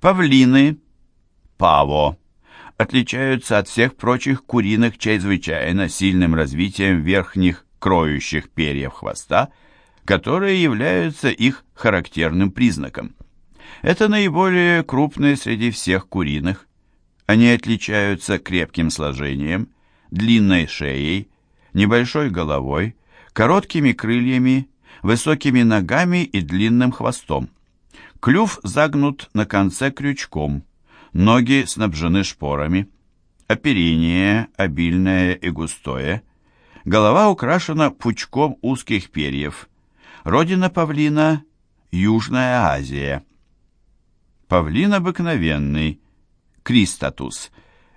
Павлины, паво, отличаются от всех прочих куриных чрезвычайно сильным развитием верхних кроющих перьев хвоста, которые являются их характерным признаком. Это наиболее крупные среди всех куриных. Они отличаются крепким сложением, длинной шеей, небольшой головой, короткими крыльями, высокими ногами и длинным хвостом. Клюв загнут на конце крючком, ноги снабжены шпорами, оперение обильное и густое, голова украшена пучком узких перьев. Родина павлина – Южная Азия. Павлин обыкновенный, Кристатус,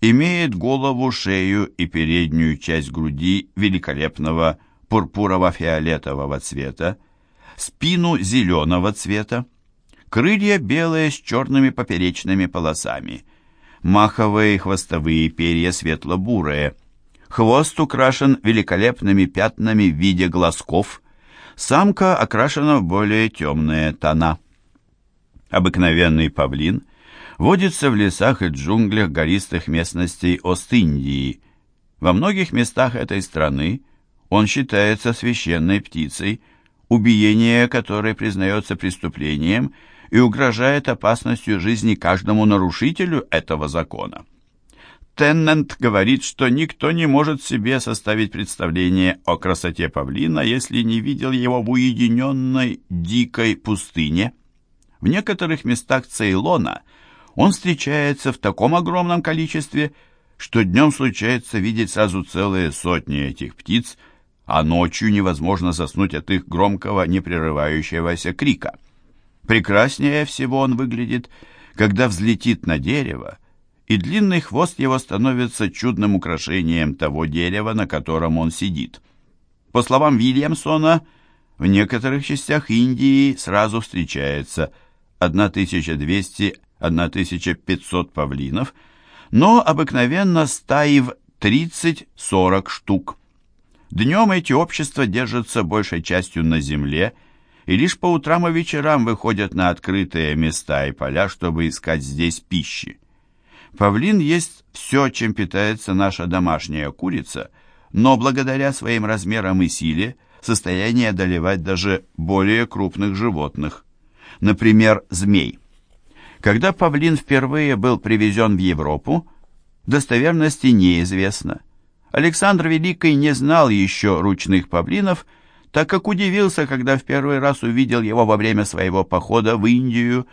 имеет голову, шею и переднюю часть груди великолепного пурпурово-фиолетового цвета, спину зеленого цвета, крылья белые с черными поперечными полосами, маховые и хвостовые перья светло-бурые, хвост украшен великолепными пятнами в виде глазков, самка окрашена в более темные тона. Обыкновенный павлин водится в лесах и джунглях гористых местностей Ост-Индии. Во многих местах этой страны он считается священной птицей, убиение которой признается преступлением и угрожает опасностью жизни каждому нарушителю этого закона. Теннант говорит, что никто не может себе составить представление о красоте павлина, если не видел его в уединенной дикой пустыне – в некоторых местах Цейлона он встречается в таком огромном количестве, что днем случается видеть сразу целые сотни этих птиц, а ночью невозможно заснуть от их громкого, непрерывающегося крика. Прекраснее всего он выглядит, когда взлетит на дерево, и длинный хвост его становится чудным украшением того дерева, на котором он сидит. По словам Вильямсона, в некоторых частях Индии сразу встречается – 1200-1500 павлинов, но обыкновенно стаи в 30-40 штук. Днем эти общества держатся большей частью на земле, и лишь по утрам и вечерам выходят на открытые места и поля, чтобы искать здесь пищи. Павлин есть все, чем питается наша домашняя курица, но благодаря своим размерам и силе в состоянии одолевать даже более крупных животных например, змей. Когда павлин впервые был привезен в Европу, достоверности неизвестно. Александр Великий не знал еще ручных павлинов, так как удивился, когда в первый раз увидел его во время своего похода в Индию,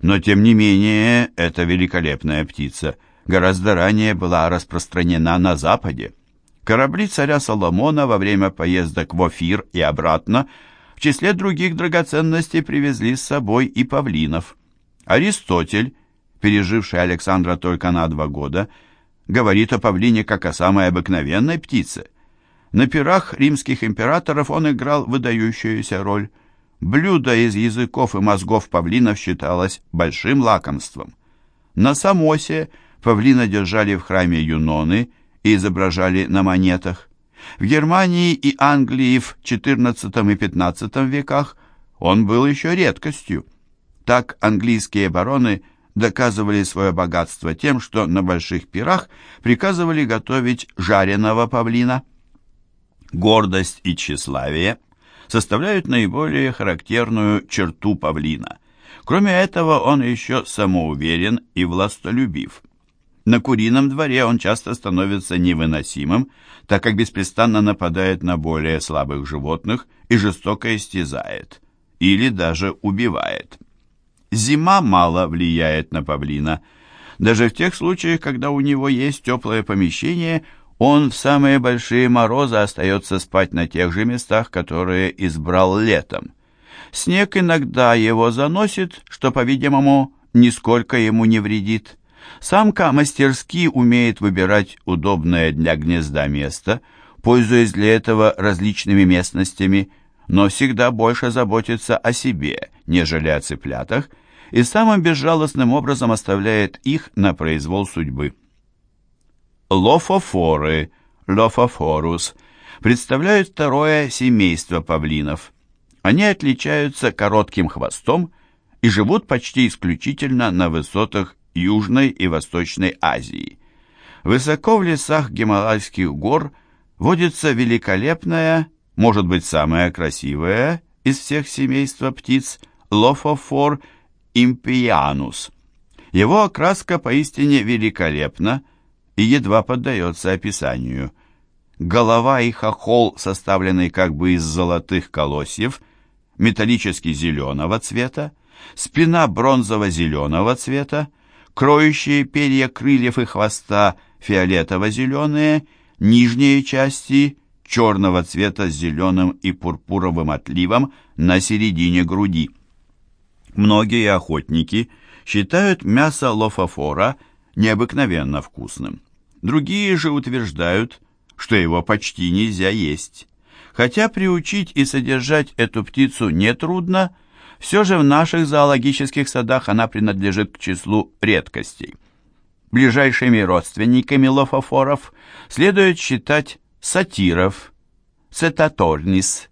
но тем не менее эта великолепная птица гораздо ранее была распространена на Западе. Корабли царя Соломона во время поездок в Офир и обратно – в числе других драгоценностей привезли с собой и павлинов. Аристотель, переживший Александра только на два года, говорит о павлине как о самой обыкновенной птице. На пирах римских императоров он играл выдающуюся роль. Блюдо из языков и мозгов павлинов считалось большим лакомством. На Самосе павлина держали в храме Юноны и изображали на монетах. В Германии и Англии в XIV и XV веках он был еще редкостью. Так английские бароны доказывали свое богатство тем, что на больших пирах приказывали готовить жареного павлина. Гордость и тщеславие составляют наиболее характерную черту павлина. Кроме этого, он еще самоуверен и властолюбив. На курином дворе он часто становится невыносимым, так как беспрестанно нападает на более слабых животных и жестоко истязает, или даже убивает. Зима мало влияет на павлина. Даже в тех случаях, когда у него есть теплое помещение, он в самые большие морозы остается спать на тех же местах, которые избрал летом. Снег иногда его заносит, что, по-видимому, нисколько ему не вредит. Самка мастерски умеет выбирать удобное для гнезда место, пользуясь для этого различными местностями, но всегда больше заботится о себе, нежели о цыплятах, и самым безжалостным образом оставляет их на произвол судьбы. Лофофоры, лофофорус, представляют второе семейство павлинов. Они отличаются коротким хвостом и живут почти исключительно на высотах Южной и Восточной Азии. Высоко в лесах Гималайских гор водится великолепная, может быть самая красивая из всех семейства птиц Лофофор импианус. Его окраска поистине великолепна и едва поддается описанию. Голова и хохол, составленный как бы из золотых колосьев, металлически зеленого цвета, спина бронзово-зеленого цвета, кроющие перья крыльев и хвоста фиолетово-зеленые, нижние части черного цвета с зеленым и пурпуровым отливом на середине груди. Многие охотники считают мясо лофофора необыкновенно вкусным. Другие же утверждают, что его почти нельзя есть. Хотя приучить и содержать эту птицу нетрудно, все же в наших зоологических садах она принадлежит к числу редкостей. Ближайшими родственниками лофофоров следует считать сатиров, цетаторнис.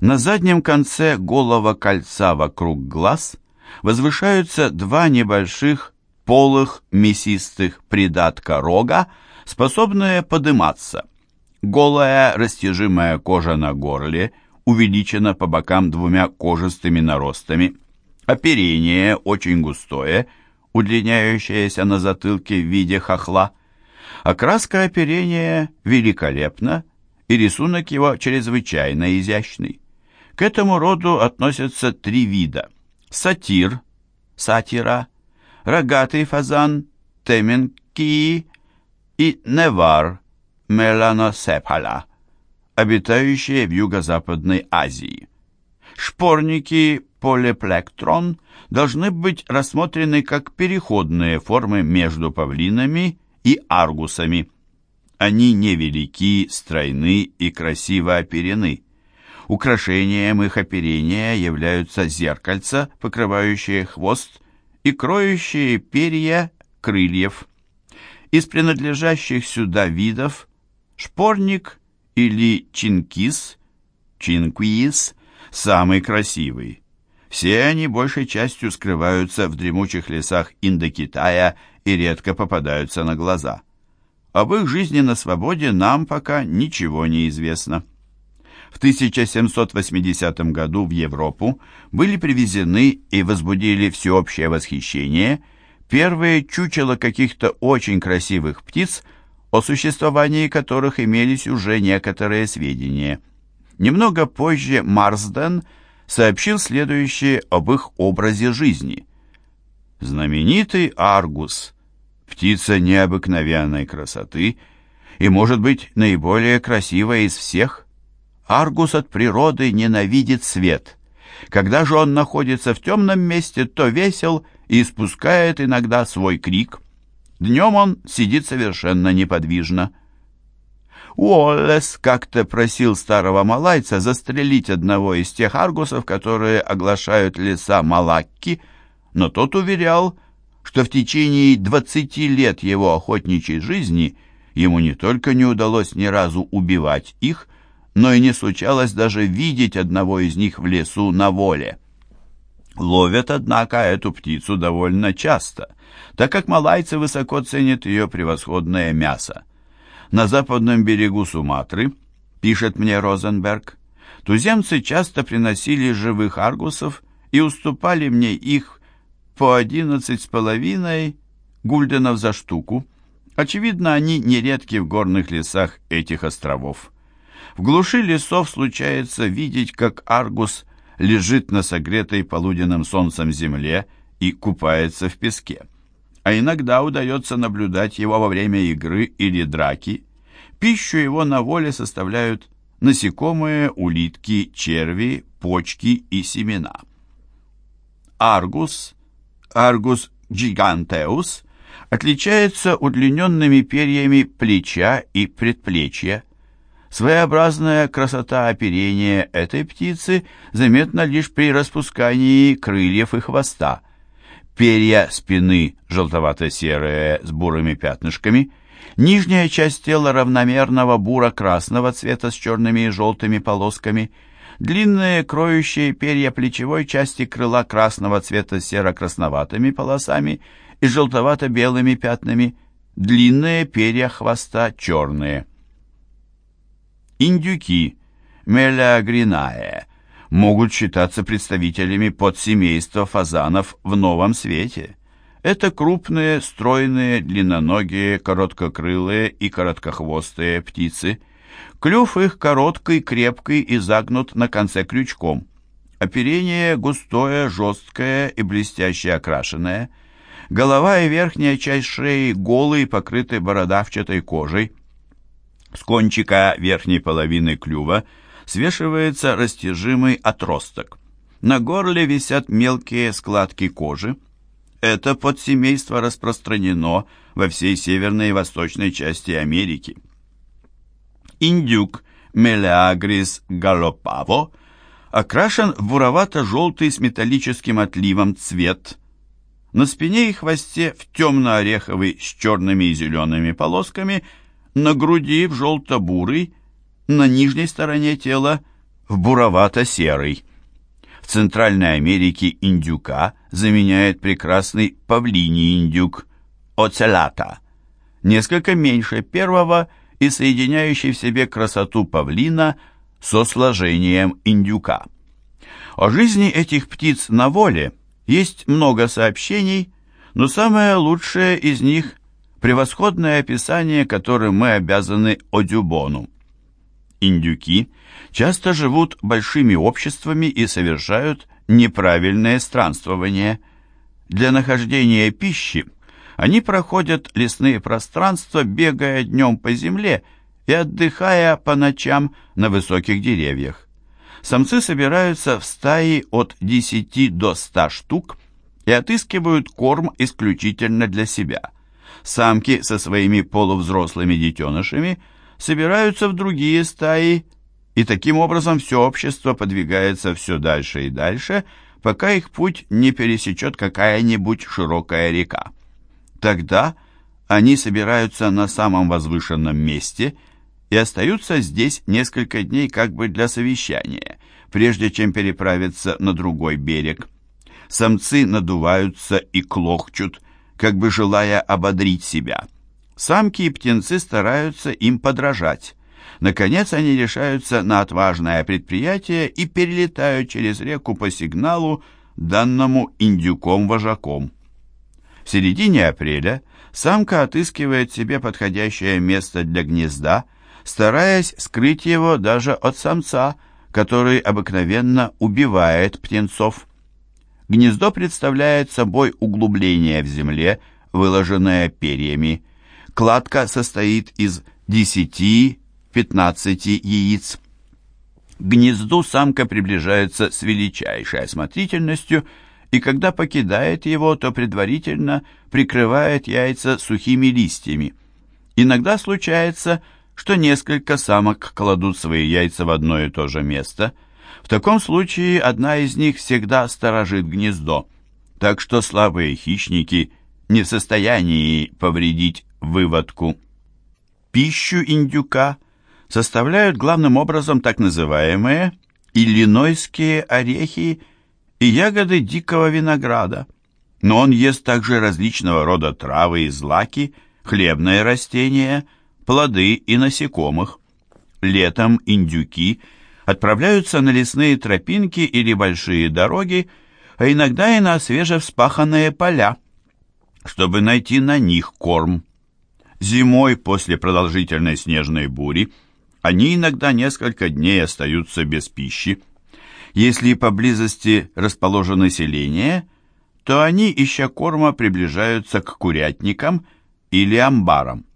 На заднем конце голого кольца вокруг глаз возвышаются два небольших полых мясистых придатка рога, способные подыматься. Голая растяжимая кожа на горле увеличена по бокам двумя кожистыми наростами. Оперение очень густое, удлиняющееся на затылке в виде хохла. Окраска оперения великолепна, и рисунок его чрезвычайно изящный. К этому роду относятся три вида. Сатир, сатира, рогатый фазан, теменкии и невар, меланосепала, обитающие в Юго-Западной Азии. Шпорники полиплектрон должны быть рассмотрены как переходные формы между павлинами и аргусами. Они невелики, стройны и красиво оперены. Украшением их оперения являются зеркальца, покрывающие хвост, и кроющие перья крыльев. Из принадлежащих сюда видов шпорник или чинкис, чинквиз, самый красивый. Все они большей частью скрываются в дремучих лесах Индокитая и редко попадаются на глаза. Об их жизни на свободе нам пока ничего не известно. В 1780 году в Европу были привезены и возбудили всеобщее восхищение первые чучела каких-то очень красивых птиц, о существовании которых имелись уже некоторые сведения. Немного позже Марсден сообщил следующее об их образе жизни. Знаменитый Аргус – птица необыкновенной красоты и, может быть, наиболее красивая из всех. Аргус от природы ненавидит свет. Когда же он находится в темном месте, то весел и испускает иногда свой крик. Днем он сидит совершенно неподвижно. Уоллес как-то просил старого малайца застрелить одного из тех аргусов, которые оглашают леса Малакки, но тот уверял, что в течение 20 лет его охотничьей жизни ему не только не удалось ни разу убивать их, но и не случалось даже видеть одного из них в лесу на воле. Ловят, однако, эту птицу довольно часто, так как малайцы высоко ценят ее превосходное мясо. На западном берегу Суматры, пишет мне Розенберг, туземцы часто приносили живых аргусов и уступали мне их по одиннадцать с половиной гульденов за штуку. Очевидно, они нередки в горных лесах этих островов. В глуши лесов случается видеть, как аргус лежит на согретой полуденным солнцем земле и купается в песке. А иногда удается наблюдать его во время игры или драки. Пищу его на воле составляют насекомые, улитки, черви, почки и семена. Аргус Argus giganteus отличается удлиненными перьями плеча и предплечья. Своеобразная красота оперения этой птицы заметна лишь при распускании крыльев и хвоста. Перья спины желтовато-серые с бурыми пятнышками, нижняя часть тела равномерного буро-красного цвета с черными и желтыми полосками, длинные кроющие перья плечевой части крыла красного цвета с серо-красноватыми полосами и желтовато-белыми пятнами, длинные перья хвоста черные. Индюки, мелеагринае, могут считаться представителями подсемейства фазанов в новом свете. Это крупные, стройные, длинноногие, короткокрылые и короткохвостые птицы. Клюв их короткий, крепкий и загнут на конце крючком. Оперение густое, жесткое и блестяще окрашенное. Голова и верхняя часть шеи голые, покрыты бородавчатой кожей. С кончика верхней половины клюва свешивается растяжимый отросток. На горле висят мелкие складки кожи. Это подсемейство распространено во всей северной и восточной части Америки. Индюк Мелеагрис галопаво окрашен в буровато-желтый с металлическим отливом цвет. На спине и хвосте в темно-ореховый с черными и зелеными полосками, на груди в желто-бурый, на нижней стороне тела в буровато-серый. В Центральной Америке индюка заменяет прекрасный павлиний индюк оцелата, несколько меньше первого и соединяющий в себе красоту павлина со сложением индюка. О жизни этих птиц на воле есть много сообщений, но самое лучшее из них – превосходное описание, которым мы обязаны Одюбону. Индюки часто живут большими обществами и совершают неправильное странствование. Для нахождения пищи они проходят лесные пространства, бегая днем по земле и отдыхая по ночам на высоких деревьях. Самцы собираются в стаи от 10 до 100 штук и отыскивают корм исключительно для себя. Самки со своими полувзрослыми детенышами – собираются в другие стаи, и таким образом все общество подвигается все дальше и дальше, пока их путь не пересечет какая-нибудь широкая река. Тогда они собираются на самом возвышенном месте и остаются здесь несколько дней как бы для совещания, прежде чем переправиться на другой берег. Самцы надуваются и клохчут, как бы желая ободрить себя – Самки и птенцы стараются им подражать. Наконец они решаются на отважное предприятие и перелетают через реку по сигналу, данному индюком-вожаком. В середине апреля самка отыскивает себе подходящее место для гнезда, стараясь скрыть его даже от самца, который обыкновенно убивает птенцов. Гнездо представляет собой углубление в земле, выложенное перьями. Кладка состоит из 10-15 яиц. К гнезду самка приближается с величайшей осмотрительностью, и когда покидает его, то предварительно прикрывает яйца сухими листьями. Иногда случается, что несколько самок кладут свои яйца в одно и то же место. В таком случае одна из них всегда сторожит гнездо, так что слабые хищники не в состоянии повредить выводку. Пищу индюка составляют главным образом так называемые иллинойские орехи и ягоды дикого винограда, но он ест также различного рода травы и злаки, хлебные растения, плоды и насекомых. Летом индюки отправляются на лесные тропинки или большие дороги, а иногда и на свежевспаханные поля, чтобы найти на них корм. Зимой после продолжительной снежной бури они иногда несколько дней остаются без пищи. Если поблизости расположено селение, то они, ища корма, приближаются к курятникам или амбарам.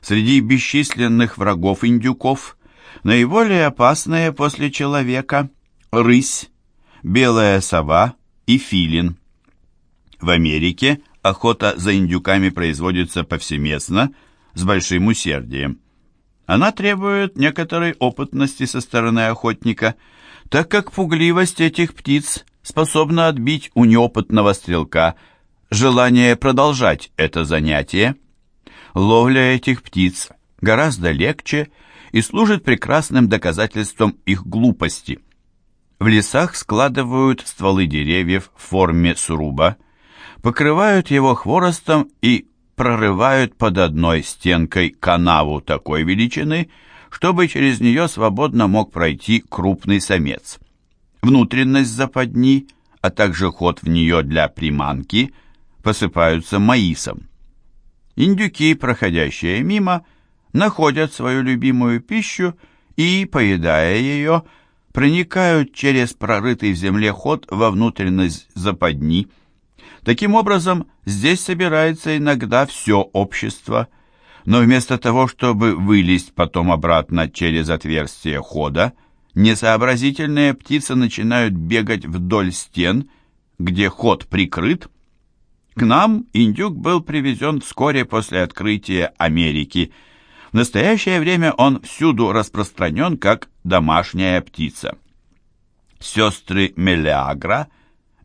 Среди бесчисленных врагов индюков наиболее опасные после человека – рысь, белая сова и филин. В Америке охота за индюками производится повсеместно, с большим усердием. Она требует некоторой опытности со стороны охотника, так как пугливость этих птиц способна отбить у неопытного стрелка желание продолжать это занятие. Ловля этих птиц гораздо легче и служит прекрасным доказательством их глупости. В лесах складывают стволы деревьев в форме сруба, покрывают его хворостом и прорывают под одной стенкой канаву такой величины, чтобы через нее свободно мог пройти крупный самец. Внутренность западни, а также ход в нее для приманки, посыпаются маисом. Индюки, проходящие мимо, находят свою любимую пищу и, поедая ее, проникают через прорытый в земле ход во внутренность западни. Таким образом, здесь собирается иногда все общество, но вместо того, чтобы вылезть потом обратно через отверстие хода, несообразительные птицы начинают бегать вдоль стен, где ход прикрыт. К нам индюк был привезен вскоре после открытия Америки – в настоящее время он всюду распространен как домашняя птица. Сестры Мелиагра,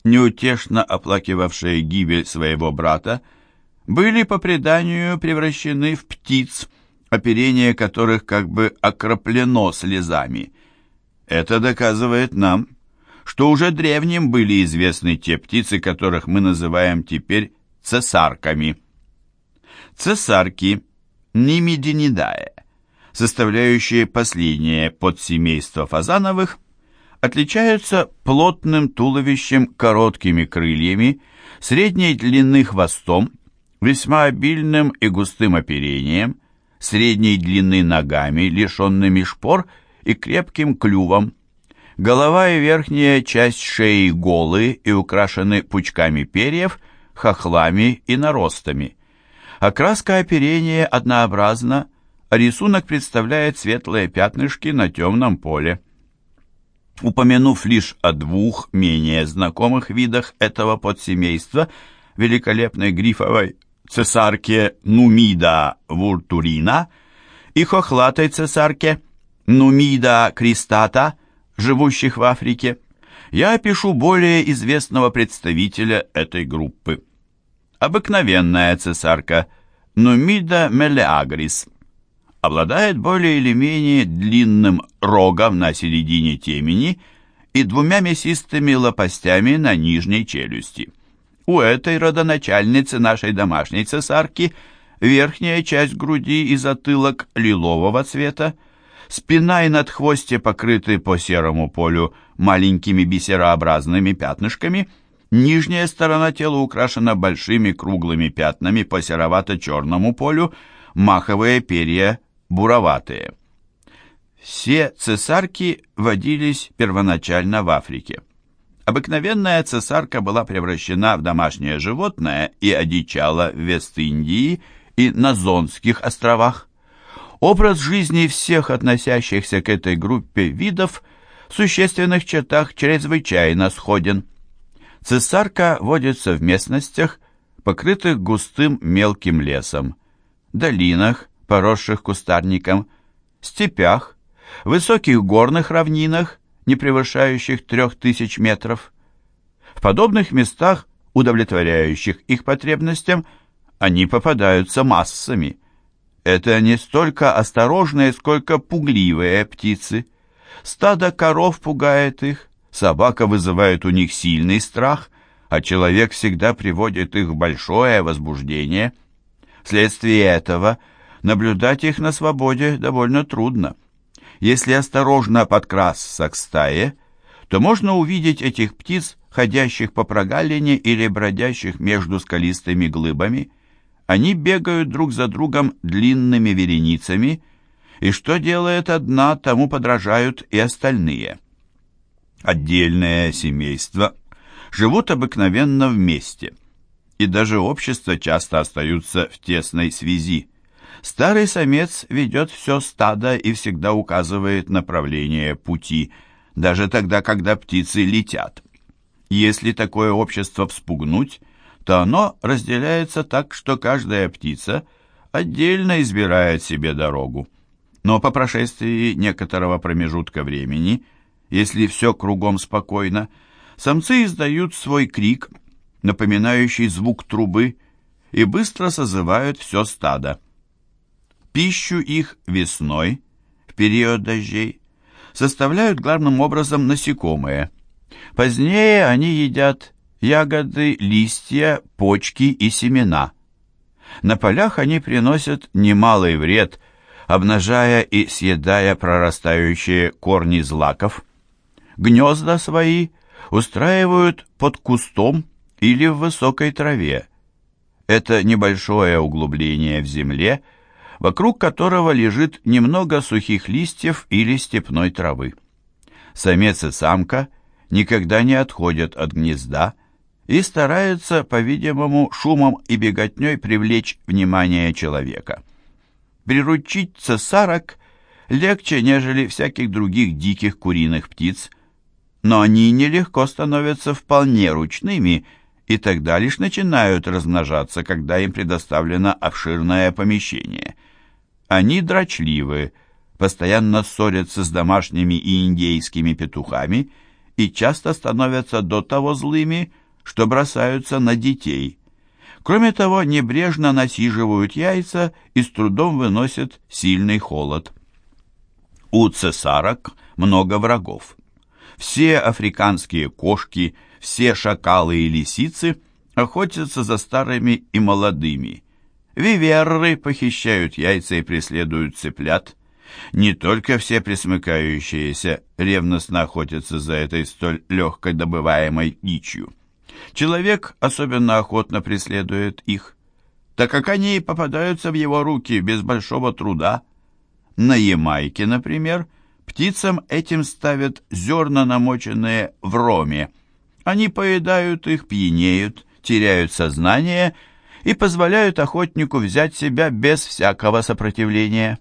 неутешно оплакивавшие гибель своего брата, были по преданию превращены в птиц, оперение которых как бы окроплено слезами. Это доказывает нам, что уже древним были известны те птицы, которых мы называем теперь цесарками. Цесарки – Нимидинидае, составляющие последнее подсемейство фазановых, отличаются плотным туловищем, короткими крыльями, средней длины хвостом, весьма обильным и густым оперением, средней длины ногами, лишенными шпор и крепким клювом. Голова и верхняя часть шеи голые и украшены пучками перьев, хохлами и наростами. Окраска оперения однообразна, а рисунок представляет светлые пятнышки на темном поле. Упомянув лишь о двух менее знакомых видах этого подсемейства, великолепной грифовой цесарке Нумида вуртурина и хохлатой цесарке Нумида кристата, живущих в Африке, я опишу более известного представителя этой группы обыкновенная цесарка Нумида мелеагрис. Обладает более или менее длинным рогом на середине темени и двумя мясистыми лопастями на нижней челюсти. У этой родоначальницы нашей домашней цесарки верхняя часть груди и затылок лилового цвета, спина и надхвостье покрыты по серому полю маленькими бисерообразными пятнышками – Нижняя сторона тела украшена большими круглыми пятнами по серовато-черному полю, маховые перья буроватые. Все цесарки водились первоначально в Африке. Обыкновенная цесарка была превращена в домашнее животное и одичала в Вест-Индии и на Зонских островах. Образ жизни всех относящихся к этой группе видов в существенных чертах чрезвычайно сходен. Цесарка водится в местностях, покрытых густым мелким лесом, долинах, поросших кустарником, степях, высоких горных равнинах, не превышающих трех тысяч метров. В подобных местах, удовлетворяющих их потребностям, они попадаются массами. Это не столько осторожные, сколько пугливые птицы. Стадо коров пугает их, Собака вызывает у них сильный страх, а человек всегда приводит их в большое возбуждение. Вследствие этого наблюдать их на свободе довольно трудно. Если осторожно подкрасться к стае, то можно увидеть этих птиц, ходящих по прогалине или бродящих между скалистыми глыбами. Они бегают друг за другом длинными вереницами, и что делает одна, тому подражают и остальные. Отдельное семейство живут обыкновенно вместе, и даже общества часто остаются в тесной связи. Старый самец ведет все стадо и всегда указывает направление пути, даже тогда, когда птицы летят. Если такое общество вспугнуть, то оно разделяется так, что каждая птица отдельно избирает себе дорогу. Но по прошествии некоторого промежутка времени – если все кругом спокойно, самцы издают свой крик, напоминающий звук трубы, и быстро созывают все стадо. Пищу их весной, в период дождей, составляют главным образом насекомые. Позднее они едят ягоды, листья, почки и семена. На полях они приносят немалый вред, обнажая и съедая прорастающие корни злаков. Гнезда свои устраивают под кустом или в высокой траве. Это небольшое углубление в земле, вокруг которого лежит немного сухих листьев или степной травы. Самец и самка никогда не отходят от гнезда и стараются, по-видимому, шумом и беготней привлечь внимание человека. Приручить цесарок легче, нежели всяких других диких куриных птиц, но они нелегко становятся вполне ручными и тогда лишь начинают размножаться, когда им предоставлено обширное помещение. Они дрочливы, постоянно ссорятся с домашними и индейскими петухами и часто становятся до того злыми, что бросаются на детей. Кроме того, небрежно насиживают яйца и с трудом выносят сильный холод. У цесарок много врагов. Все африканские кошки, все шакалы и лисицы охотятся за старыми и молодыми. Виверры похищают яйца и преследуют цыплят. Не только все присмыкающиеся ревностно охотятся за этой столь легкой добываемой дичью. Человек особенно охотно преследует их, так как они попадаются в его руки без большого труда. На Ямайке, например, птицам этим ставят зерна, намоченные в роме. Они поедают их, пьянеют, теряют сознание и позволяют охотнику взять себя без всякого сопротивления.